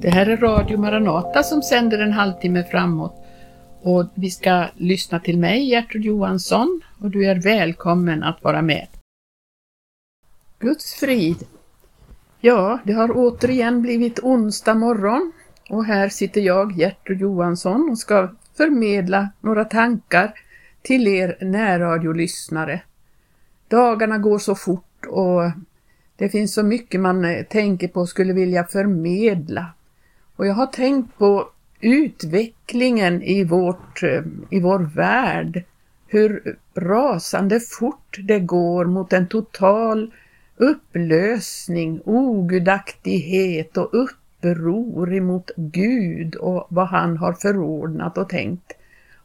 Det här är Radio Maranata som sänder en halvtimme framåt och vi ska lyssna till mig, Gertrud Johansson, och du är välkommen att vara med. Guds frid. Ja, det har återigen blivit onsdag morgon och här sitter jag, Gertrud Johansson, och ska förmedla några tankar till er närradiolyssnare. Dagarna går så fort och det finns så mycket man eh, tänker på och skulle vilja förmedla. Och jag har tänkt på utvecklingen i, vårt, eh, i vår värld. Hur rasande fort det går mot en total upplösning, ogudaktighet och uppror emot Gud och vad han har förordnat och tänkt.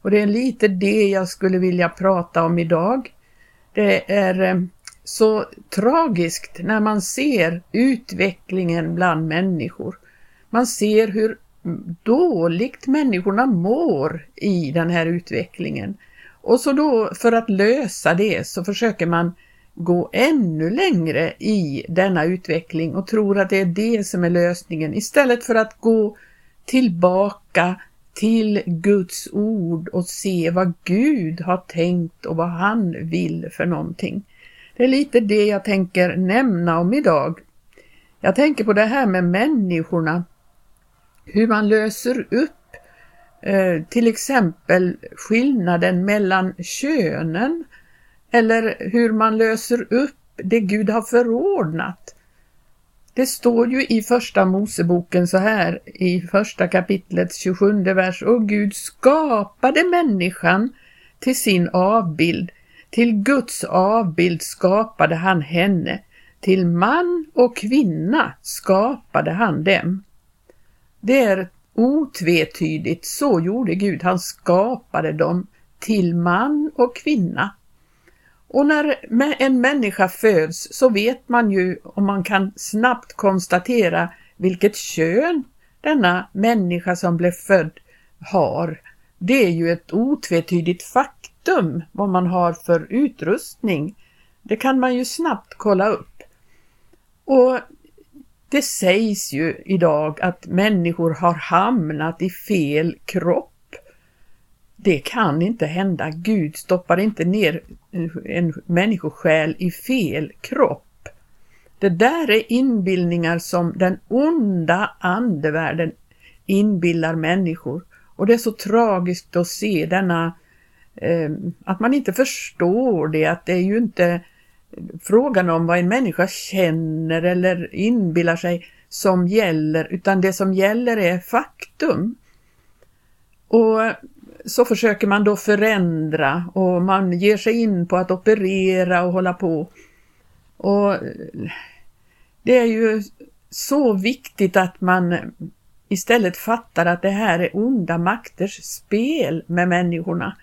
Och det är lite det jag skulle vilja prata om idag. Det är eh, så tragiskt när man ser utvecklingen bland människor. Man ser hur dåligt människorna mår i den här utvecklingen. Och så då för att lösa det så försöker man gå ännu längre i denna utveckling och tror att det är det som är lösningen istället för att gå tillbaka till Guds ord och se vad Gud har tänkt och vad han vill för någonting. Det är lite det jag tänker nämna om idag. Jag tänker på det här med människorna hur man löser upp eh, till exempel skillnaden mellan könen eller hur man löser upp det Gud har förordnat. Det står ju i första Moseboken så här i första kapitlets 27 vers och Gud skapade människan till sin avbild. Till Guds avbild skapade han henne. Till man och kvinna skapade han dem. Det är otvetydigt, så gjorde Gud, han skapade dem till man och kvinna. Och när en människa föds så vet man ju och man kan snabbt konstatera vilket kön denna människa som blev född har. Det är ju ett otvetydigt faktum vad man har för utrustning. Det kan man ju snabbt kolla upp. Och det sägs ju idag att människor har hamnat i fel kropp. Det kan inte hända. Gud stoppar inte ner en människosjäl i fel kropp. Det där är inbildningar som den onda andevärlden inbillar människor. Och det är så tragiskt att se denna, eh, att man inte förstår det, att det är ju inte frågan om vad en människa känner eller inbillar sig som gäller, utan det som gäller är faktum. Och så försöker man då förändra och man ger sig in på att operera och hålla på. Och det är ju så viktigt att man istället fattar att det här är onda makters spel med människorna.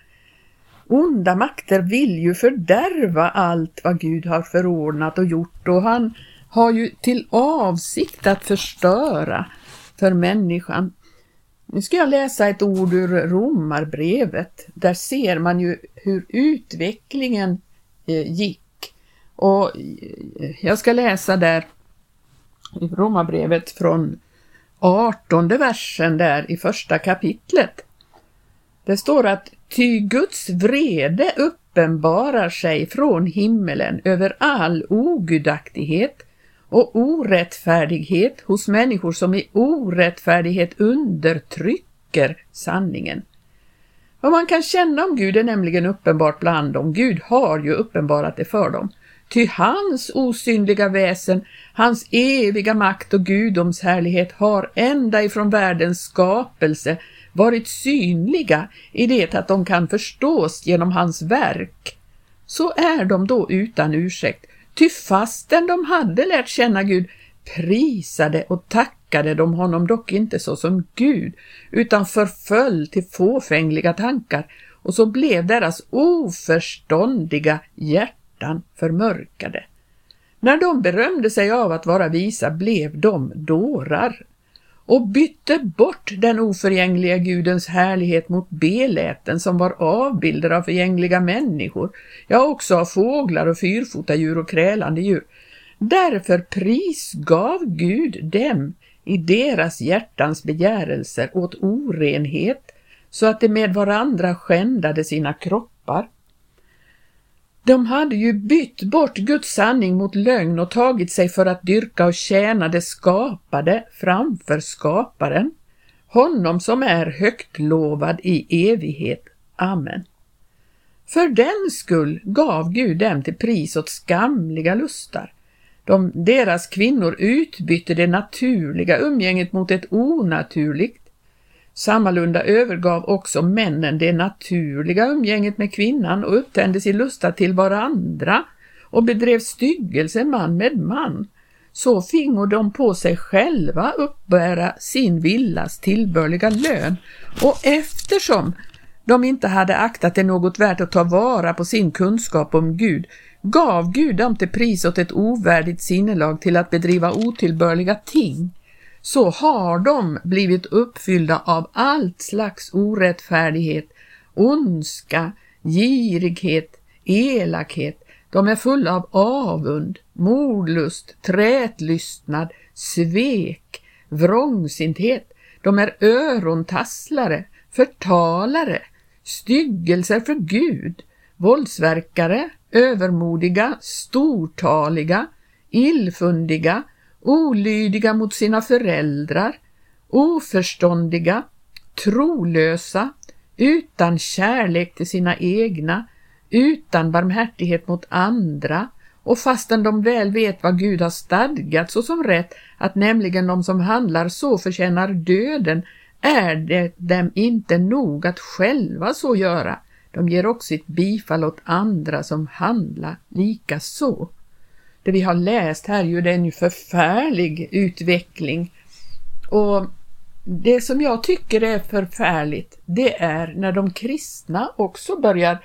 Onda makter vill ju fördärva allt vad Gud har förordnat och gjort och han har ju till avsikt att förstöra för människan. Nu ska jag läsa ett ord ur Romarbrevet. Där ser man ju hur utvecklingen eh, gick. Och eh, jag ska läsa där i Romarbrevet från 18 versen där i första kapitlet. Det står att Ty Guds vrede uppenbarar sig från himmelen över all ogudaktighet och orättfärdighet hos människor som i orättfärdighet undertrycker sanningen. Vad man kan känna om Gud är nämligen uppenbart bland dem. Gud har ju uppenbarat det för dem. Ty hans osynliga väsen, hans eviga makt och gudomshärlighet har ända ifrån världens skapelse varit synliga i det att de kan förstås genom hans verk, så är de då utan ursäkt, ty fastän de hade lärt känna Gud prisade och tackade de honom dock inte såsom Gud, utan förföll till fåfängliga tankar, och så blev deras oförståndiga hjärtan förmörkade. När de berömde sig av att vara visa blev de dårar och bytte bort den oförgängliga Gudens härlighet mot beläten som var avbilder av förgängliga människor, ja också av fåglar och fyrfota djur och krälande djur. Därför prisgav Gud dem i deras hjärtans begärelser åt orenhet så att de med varandra skändade sina kroppar. De hade ju bytt bort Guds sanning mot lögn och tagit sig för att dyrka och tjäna det skapade framför skaparen, honom som är högt lovad i evighet. Amen. För den skull gav Gud dem till pris åt skamliga lustar. De, deras kvinnor utbytte det naturliga umgänget mot ett onaturligt. Sammalunda övergav också männen det naturliga umgänget med kvinnan och upptändes i lusta till varandra och bedrev styggelse man med man. Så fingo de på sig själva uppbära sin villas tillbörliga lön och eftersom de inte hade aktat det något värt att ta vara på sin kunskap om Gud, gav Gud dem till pris åt ett ovärdigt sinnelag till att bedriva otillbörliga ting. Så har de blivit uppfyllda av allt slags orättfärdighet, ondska, girighet, elakhet. De är fulla av avund, mordlust, trätlystnad, svek, vrångsinthet. De är örontasslare, förtalare, styggelser för Gud, våldsverkare, övermodiga, stortaliga, illfundiga, olydiga mot sina föräldrar, oförståndiga, trolösa, utan kärlek till sina egna, utan barmhärtighet mot andra, och fastän de väl vet vad Gud har stadgat såsom rätt, att nämligen de som handlar så förtjänar döden, är det dem inte nog att själva så göra. De ger också sitt bifall åt andra som handlar lika så. Det vi har läst här ju, det är en förfärlig utveckling. Och det som jag tycker är förfärligt, det är när de kristna också börjar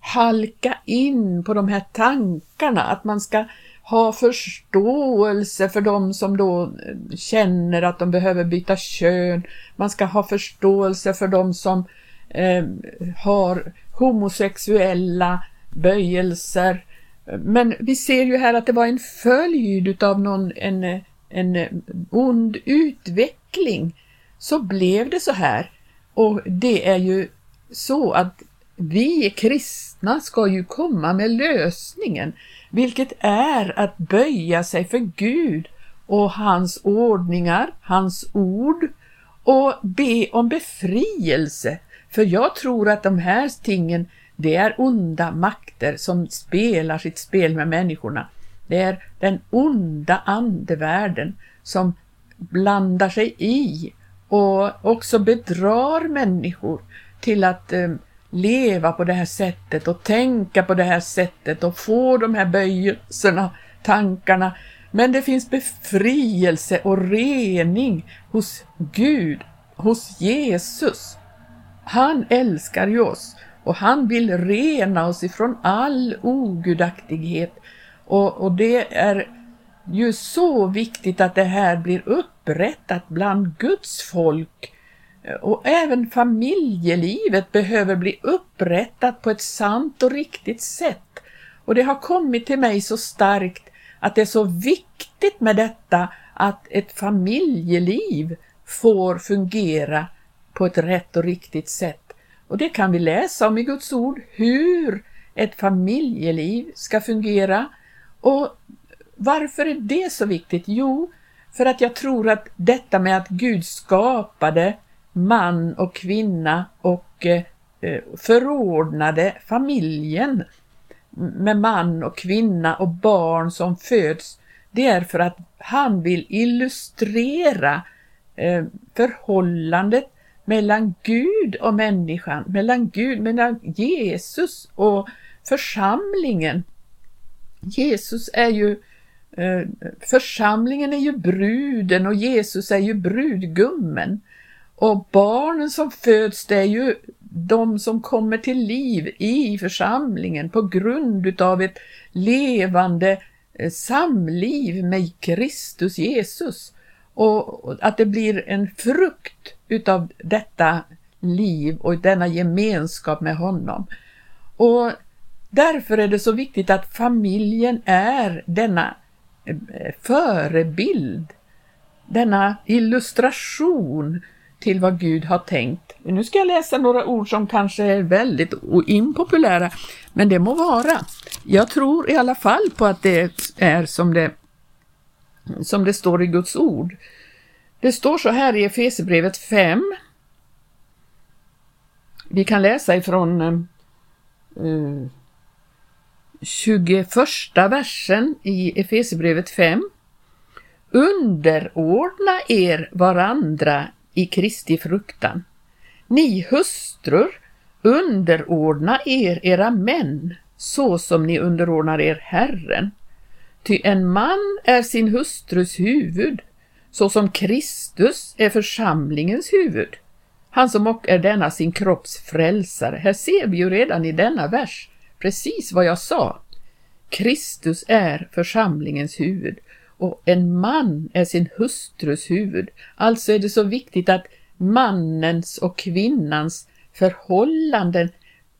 halka in på de här tankarna, att man ska ha förståelse för de som då känner att de behöver byta kön. Man ska ha förståelse för de som eh, har homosexuella böjelser. Men vi ser ju här att det var en följd av någon, en, en ond utveckling. Så blev det så här. Och det är ju så att vi kristna ska ju komma med lösningen vilket är att böja sig för Gud och hans ordningar, hans ord och be om befrielse. För jag tror att de här tingen, det är onda makter som spelar sitt spel med människorna. Det är den onda andevärlden som blandar sig i och också bedrar människor till att eh, leva på det här sättet och tänka på det här sättet och få de här böjelserna, tankarna. Men det finns befrielse och rening hos Gud, hos Jesus. Han älskar ju oss och han vill rena oss ifrån all ogudaktighet. Och, och det är ju så viktigt att det här blir upprättat bland Guds folk och även familjelivet behöver bli upprättat på ett sant och riktigt sätt. Och det har kommit till mig så starkt att det är så viktigt med detta att ett familjeliv får fungera på ett rätt och riktigt sätt. Och det kan vi läsa om i Guds ord, hur ett familjeliv ska fungera. Och varför är det så viktigt? Jo, för att jag tror att detta med att Gud skapade man och kvinna och eh, förordnade familjen med man och kvinna och barn som föds, det är för att han vill illustrera eh, förhållandet mellan Gud och människan, mellan Gud, mellan Jesus och församlingen. Jesus är ju eh, Församlingen är ju bruden och Jesus är ju brudgummen. Och barnen som föds, det är ju de som kommer till liv i församlingen på grund utav ett levande eh, samliv med Kristus Jesus. Och att det blir en frukt utav detta liv och denna gemenskap med honom. Och därför är det så viktigt att familjen är denna eh, förebild denna illustration till vad Gud har tänkt. Nu ska jag läsa några ord som kanske är väldigt impopulära, men det må vara. Jag tror i alla fall på att det är som det, som det står i Guds ord. Det står så här i Efesierbrevet 5. Vi kan läsa ifrån eh, 21 versen i Efesierbrevet 5. Underordna er varandra i Kristi fruktan. Ni hustrur, underordna er era män så som ni underordnar er Herren. Ty en man är sin hustrus huvud, så som Kristus är församlingens huvud. Han som och är denna sin kropps frälsare. Här ser vi ju redan i denna vers precis vad jag sa. Kristus är församlingens huvud och en man är sin hustrus huvud. Alltså är det så viktigt att mannens och kvinnans förhållanden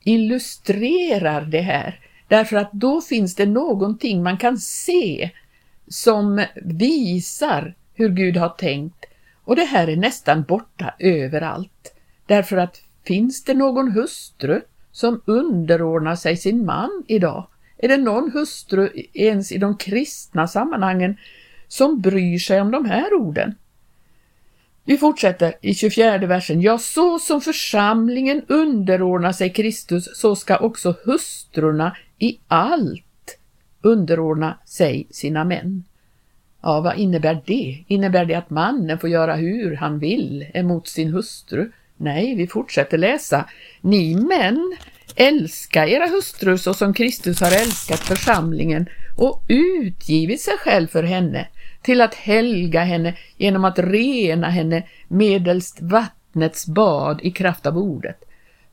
illustrerar det här. Därför att då finns det någonting man kan se som visar hur Gud har tänkt. Och det här är nästan borta överallt. Därför att finns det någon hustru som underordnar sig sin man idag? Är det någon hustru ens i de kristna sammanhangen som bryr sig om de här orden? Vi fortsätter i 24 versen. Ja, så som församlingen underordnar sig Kristus, så ska också hustrurna i allt underordna sig sina män. Ja, vad innebär det? Innebär det att mannen får göra hur han vill emot sin hustru? Nej, vi fortsätter läsa. Ni män Älska era hustrur så som Kristus har älskat församlingen och utgivit sig själv för henne, till att helga henne genom att rena henne medelst vattnets bad i kraft av ordet.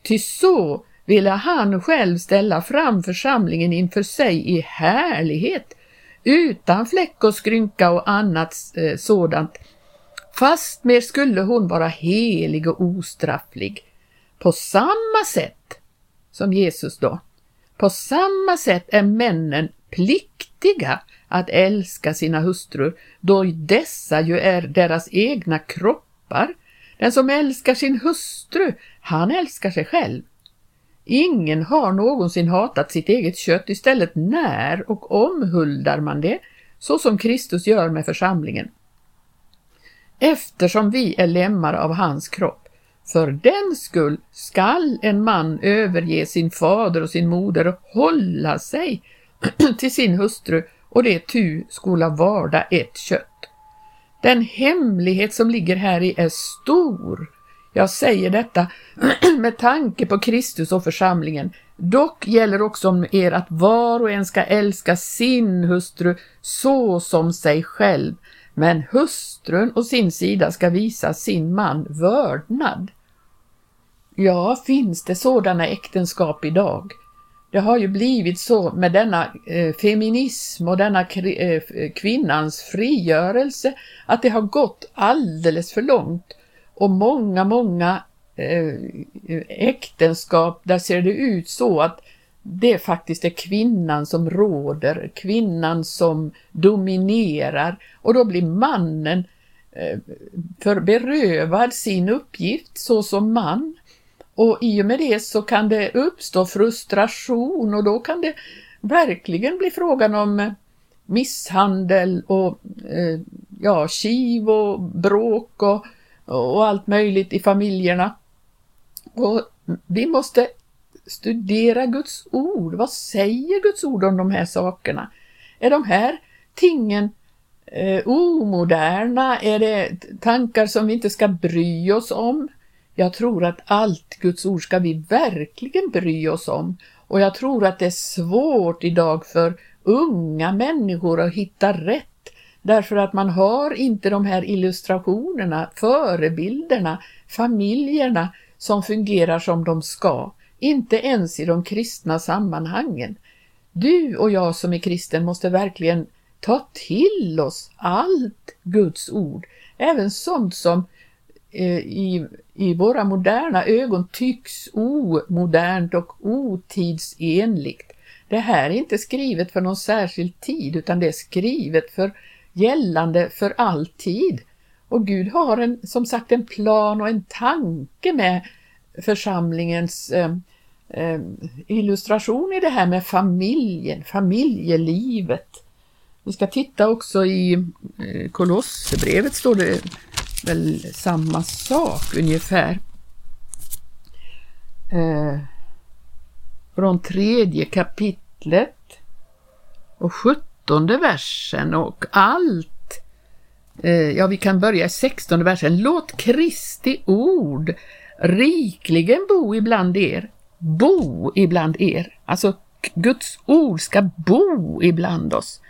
Ty så ville han själv ställa fram församlingen inför sig i härlighet, utan fläck och skrynka och annat eh, sådant. Fastmer skulle hon vara helig och ostrafflig. På samma sätt som Jesus då. På samma sätt är männen pliktiga att älska sina hustrur, då dessa ju är deras egna kroppar. Den som älskar sin hustru, han älskar sig själv. Ingen har någonsin hatat sitt eget kött, istället när och omhuldar man det, så som Kristus gör med församlingen. Eftersom vi är lemmar av hans kropp för den skull skall en man överge sin fader och sin moder och hålla sig till sin hustru och det tu skola varda ett kött. Den hemlighet som ligger här i är stor. Jag säger detta med tanke på Kristus och församlingen. Dock gäller också om er att var och en ska älska sin hustru så som sig själv, men hustrun å sin sida ska visa sin man vördnad. Ja, finns det sådana äktenskap idag? Det har ju blivit så med denna eh, feminism och denna eh, kvinnans frigörelse att det har gått alldeles för långt och många, många eh, äktenskap där ser det ut så att det faktiskt är kvinnan som råder, kvinnan som dominerar. Och då blir mannen eh, för berövad sin uppgift såsom man. Och i och med det så kan det uppstå frustration och då kan det verkligen bli frågan om eh, misshandel och ja, kiv och bråk och, och allt möjligt i familjerna. Och vi måste studera Guds ord. Vad säger Guds ord om de här sakerna? Är de här tingen eh, omoderna? Är det tankar som vi inte ska bry oss om? Jag tror att allt Guds ord ska vi verkligen bry oss om och jag tror att det är svårt idag för unga människor att hitta rätt därför att man har inte de här illustrationerna, förebilderna, familjerna som fungerar som de ska, inte ens i de kristna sammanhangen. Du och jag som är kristen måste verkligen ta till oss allt Guds ord, även sånt som Eh, i, i våra moderna ögon tycks omodernt och otidsenligt. Det här är inte skrivet för någon särskild tid utan det är skrivet för gällande för alltid. Och Gud har en, som sagt en plan och en tanke med församlingens eh, eh, illustration i det här med familjen, familjelivet. Vi ska titta också i eh, Kolosserbrevet står det väl samma sak ungefär. Eh, från tredje kapitlet och sjuttonde versen och allt. Eh, ja, vi kan börja i sextonde versen. Låt Kristi ord rikligen bo ibland er. Bo ibland er. Alltså Guds ord ska bo ibland oss.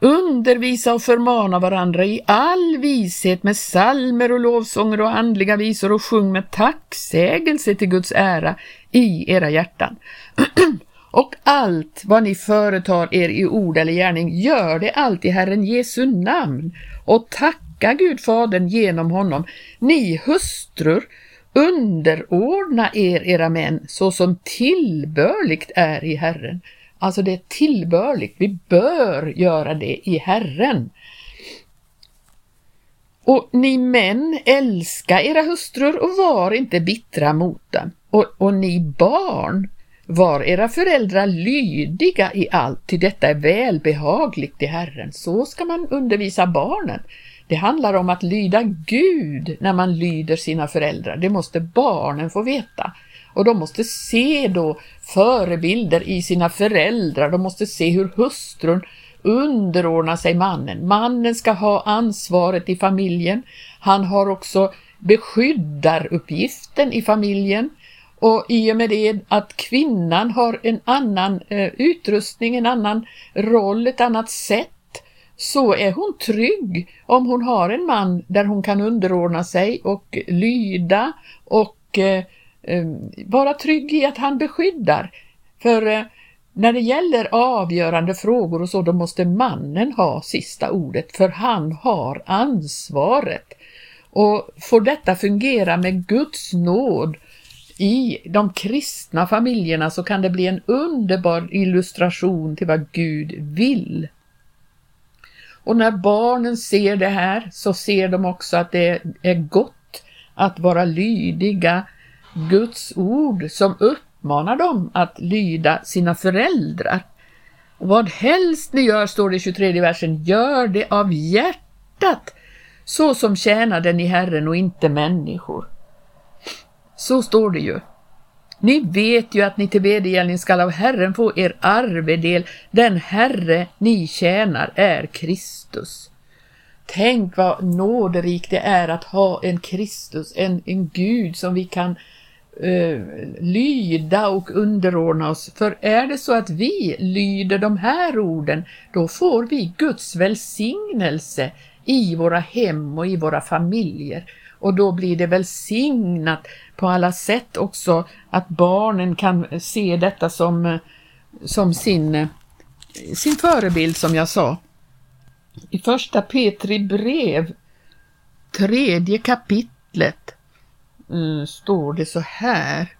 Undervisa och förmana varandra i all vishet med salmer och lovsånger och andliga visor och sjung med tacksägelse till Guds ära i era hjärtan. och allt vad ni företar er i ord eller gärning, gör det allt i Herren Jesu namn och tacka Gud Fadern genom honom. Ni hustrur, underordna er era män så som tillbörligt är i Herren. Alltså det är tillbörligt, vi bör göra det i Herren. Och ni män, älska era hustrur och var inte bittra mot dem. Och, och ni barn, var era föräldrar lydiga i allt, ty detta är välbehagligt i Herren. Så ska man undervisa barnen. Det handlar om att lyda Gud när man lyder sina föräldrar. Det måste barnen få veta. Och de måste se då förebilder i sina föräldrar. De måste se hur hustrun underordnar sig mannen. Mannen ska ha ansvaret i familjen. Han har också beskyddaruppgiften i familjen. Och i och med det att kvinnan har en annan eh, utrustning, en annan roll, ett annat sätt så är hon trygg om hon har en man där hon kan underordna sig och lyda och eh, eh, vara trygg i att han beskyddar. För eh, när det gäller avgörande frågor och så, då måste mannen ha sista ordet, för han har ansvaret. Och får detta fungera med Guds nåd i de kristna familjerna så kan det bli en underbar illustration till vad Gud vill. Och när barnen ser det här så ser de också att det är gott att vara lydiga Guds ord som uppmanar dem att lyda sina föräldrar. Och vad helst ni gör, står det i 23 versen, gör det av hjärtat så som tjänar den i Herren och inte människor. Så står det ju. Ni vet ju att ni till vedergällning skall av Herren få er arvedel, den Herre ni tjänar är Kristus. Tänk vad nåderikt det är att ha en Kristus, en, en Gud som vi kan eh, lyda och underordna oss. För är det så att vi lyder de här orden, då får vi Guds välsignelse i våra hem och i våra familjer. Och då blir det välsignat på alla sätt också att barnen kan se detta som, som sin, sin förebild som jag sa. I första Petri brev, tredje kapitlet, mm, står det så här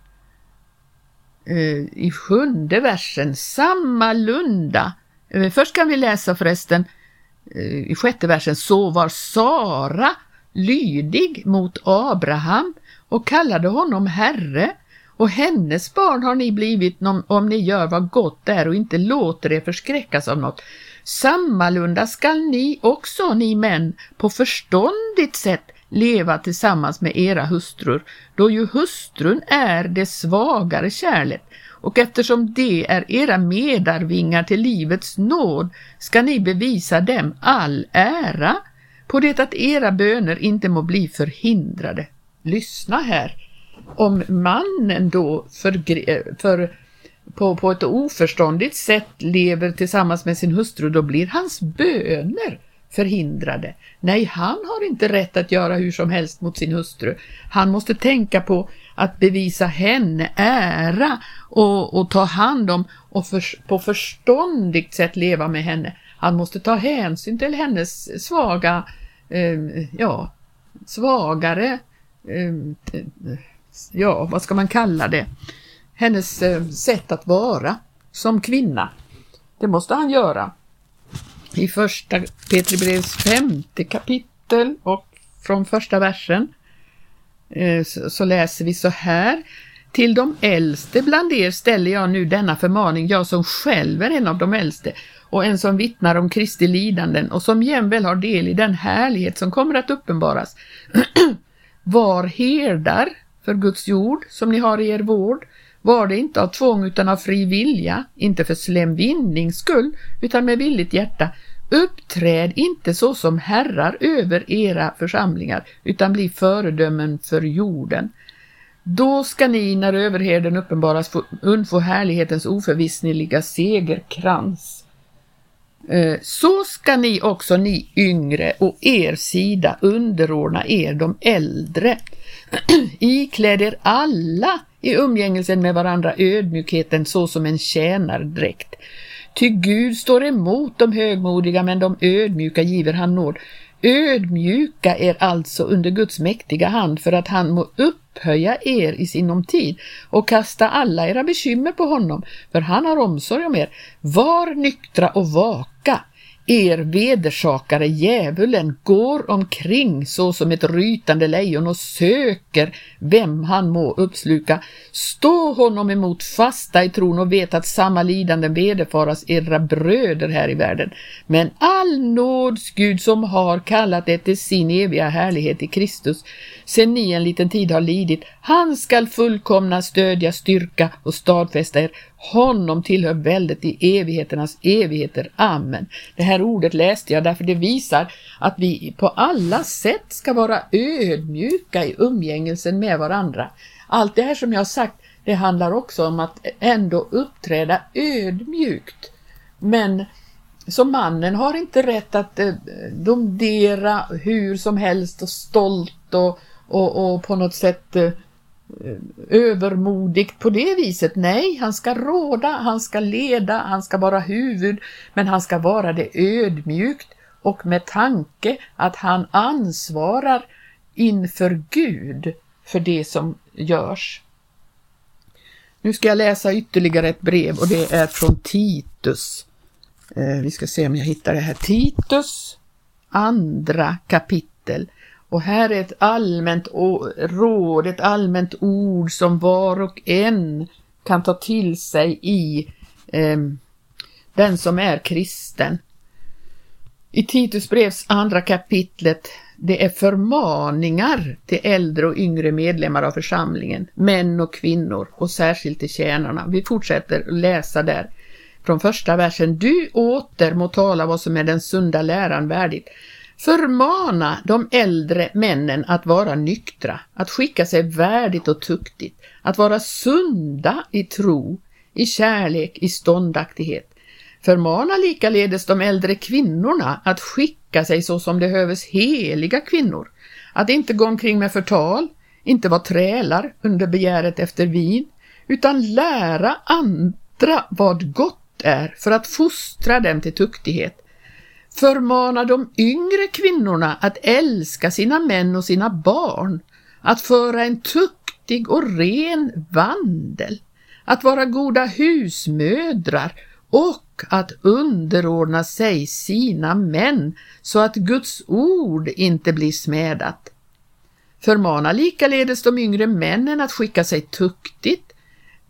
eh, i sjunde versen, samma lunda. Eh, först kan vi läsa förresten eh, i sjätte versen, så var Sara lydig mot Abraham och kallade honom Herre. Och hennes barn har ni blivit om ni gör vad gott är och inte låter er förskräckas av något. Sammalunda skall ni också, ni män, på förståndigt sätt leva tillsammans med era hustrur, då ju hustrun är det svagare kärlet. Och eftersom de är era medarvingar till livets nåd ska ni bevisa dem all ära på det att era böner inte må bli förhindrade. Lyssna här. Om mannen då för, för, på, på ett oförståndigt sätt lever tillsammans med sin hustru, då blir hans böner förhindrade. Nej, han har inte rätt att göra hur som helst mot sin hustru. Han måste tänka på att bevisa henne ära och, och ta hand om och för, på förståndigt sätt leva med henne. Han måste ta hänsyn till hennes svaga eh, Ehm, ja, svagare, eh, ja, vad ska man kalla det, hennes eh, sätt att vara som kvinna. Det måste han göra. I första Petri brevs femte kapitel och från första versen eh, så läser vi så här. Till de äldste bland er ställer jag nu denna förmaning, jag som själv är en av de äldste och en som vittnar om Kristi lidanden och som jämväl har del i den härlighet som kommer att uppenbaras. Var herdar för Guds jord som ni har i er vård, var det inte av tvång utan av fri vilja, inte för slem vinnings skull, utan med villigt hjärta. Uppträd inte så som herrar över era församlingar, utan bli föredömen för jorden. Då ska ni, när överherden uppenbaras, få undfå härlighetens oförvissneliga segerkrans. Eh, så ska ni också, ni yngre, och er sida underordna er de äldre. Ikläd er alla i umgängelsen med varandra ödmjukheten såsom en tjänardräkt. Ty Gud står emot de högmodiga men de ödmjuka giver han nåd. Ödmjuka er alltså under Guds mäktiga hand för att han må upphöja er i sinom tid och kasta alla era bekymmer på honom, för han har omsorg om er. Var nyktra och vaka, er vedersakare djävulen går omkring så som ett rytande lejon och söker vem han må uppsluka. Stå honom emot fasta i tron och vet att samma lidanden vederfaras era bröder här i världen. Men all nåds Gud som har kallat er till sin eviga härlighet i Kristus, sen ni en liten tid har lidit, han skall fullkomna stödja, styrka och stadfästa er honom tillhör väldet i evigheternas evigheter. Amen. Det här här ordet läste jag därför det visar att vi på alla sätt ska vara ödmjuka i umgängelsen med varandra. Allt det här som jag har sagt, det handlar också om att ändå uppträda ödmjukt. Men så mannen har inte rätt att eh, domdera hur som helst och stolt och, och, och på något sätt Eh, Eh, övermodigt på det viset. Nej, han ska råda, han ska leda, han ska vara huvud, men han ska vara det ödmjukt och med tanke att han ansvarar inför Gud för det som görs. Nu ska jag läsa ytterligare ett brev och det är från Titus. Eh, vi ska se om jag hittar det här. Titus andra kapitel. Och här är ett allmänt råd, ett allmänt ord som var och en kan ta till sig i eh, den som är kristen. I Titus brevs andra kapitlet det är förmaningar till äldre och yngre medlemmar av församlingen, män och kvinnor och särskilt till tjänarna. Vi fortsätter läsa där från första versen. Du åter må tala vad som är den sunda läran värdigt Förmana de äldre männen att vara nyktra, att skicka sig värdigt och tuktigt, att vara sunda i tro, i kärlek, i ståndaktighet. Förmana likaledes de äldre kvinnorna att skicka sig så som det höves heliga kvinnor, att inte gå omkring med förtal, inte vara trälar under begäret efter vin, utan lära andra vad gott är för att fostra dem till tuktighet Förmana de yngre kvinnorna att älska sina män och sina barn, att föra en tuktig och ren vandel, att vara goda husmödrar och att underordna sig sina män så att Guds ord inte blir smädat. Förmana likaledes de yngre männen att skicka sig tuktigt,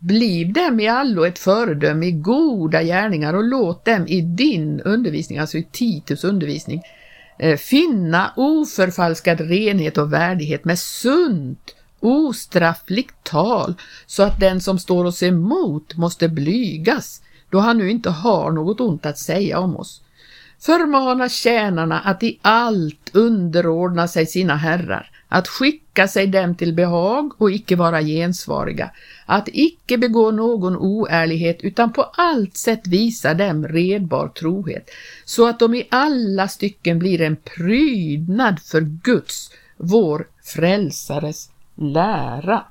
Bliv dem i allo ett föredöme i goda gärningar och låt dem i din undervisning, alltså i Titus undervisning, eh, finna oförfalskad renhet och värdighet med sunt, ostraffligt tal så att den som står oss emot måste blygas då han nu inte har något ont att säga om oss. Förmana tjänarna att i allt underordna sig sina herrar, att skicka sig dem till behag och icke vara gensvariga, att icke begå någon oärlighet utan på allt sätt visa dem redbar trohet, så att de i alla stycken blir en prydnad för Guds, vår frälsares lära.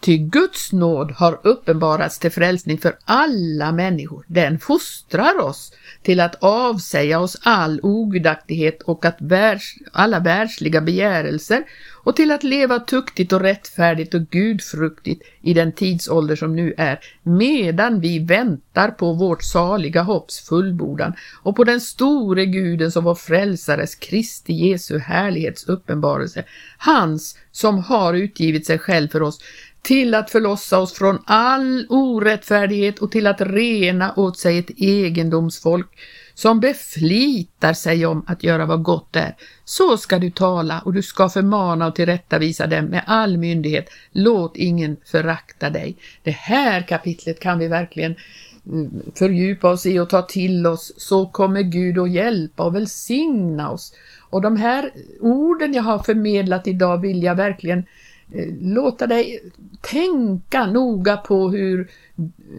Ty Guds nåd har uppenbarats till frälsning för alla människor. Den fostrar oss till att avsäga oss all ogudaktighet och att världs, alla världsliga begärelser och till att leva tuktigt och rättfärdigt och gudfruktigt i den tidsålder som nu är, medan vi väntar på vårt saliga hopps fullbordan och på den store guden som vår frälsares Kristi Jesu härlighets uppenbarelse, hans som har utgivit sig själv för oss, till att förlossa oss från all orättfärdighet och till att rena åt sig ett egendomsfolk som beflitar sig om att göra vad gott är. Så ska du tala och du ska förmana och tillrättavisa dem med all myndighet. Låt ingen förakta dig. Det här kapitlet kan vi verkligen mm, fördjupa oss i och ta till oss så kommer Gud att hjälpa och välsigna oss. Och de här orden jag har förmedlat idag vill jag verkligen låta dig tänka noga på hur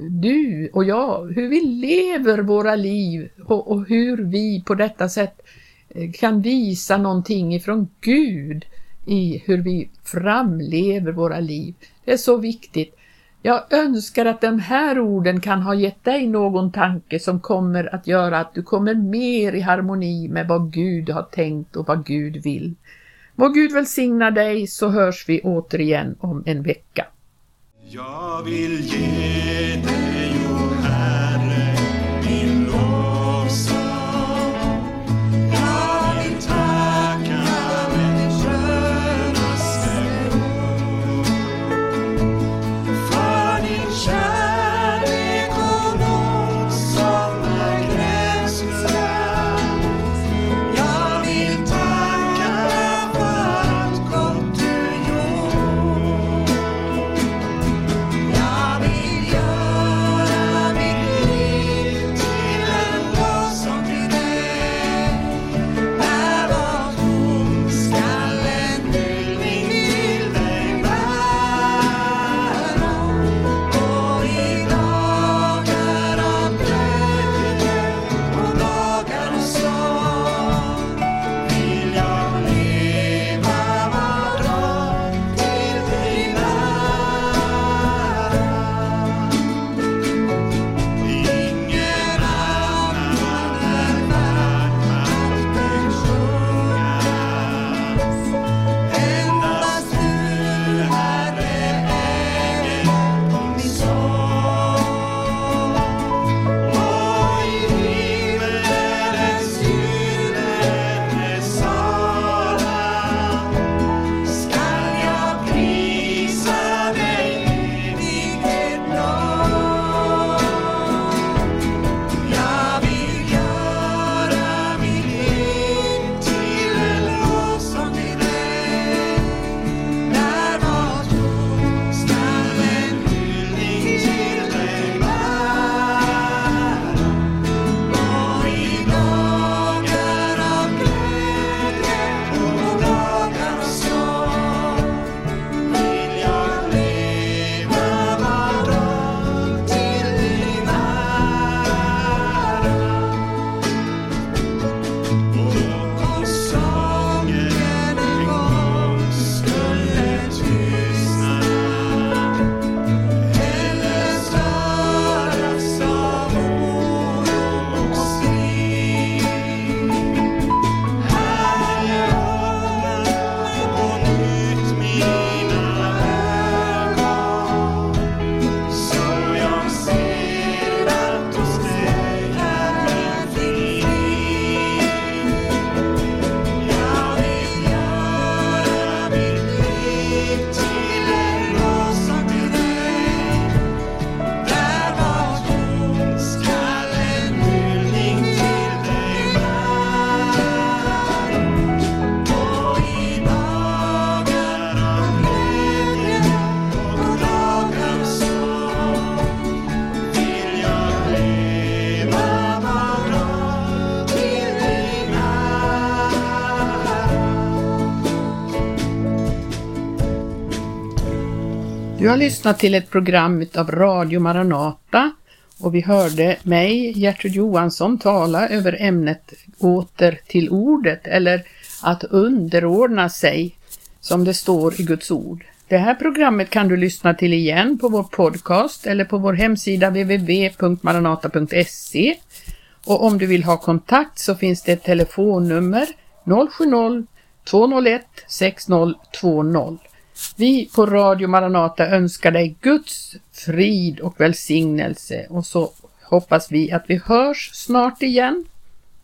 du och jag, hur vi lever våra liv och, och hur vi på detta sätt eh, kan visa någonting ifrån Gud i hur vi framlever våra liv. Det är så viktigt. Jag önskar att de här orden kan ha gett dig någon tanke som kommer att göra att du kommer mer i harmoni med vad Gud har tänkt och vad Gud vill. Må Gud välsigna dig så hörs vi återigen om en vecka. Du har lyssnat till ett program av Radio Maranata och vi hörde mig, Gertrud Johansson, tala över ämnet åter till ordet eller att underordna sig som det står i Guds ord. Det här programmet kan du lyssna till igen på vår podcast eller på vår hemsida www.maranata.se och om du vill ha kontakt så finns det ett telefonnummer 070 201 6020. Vi på Radio Maranata önskar dig Guds frid och välsignelse och så hoppas vi att vi hörs snart igen.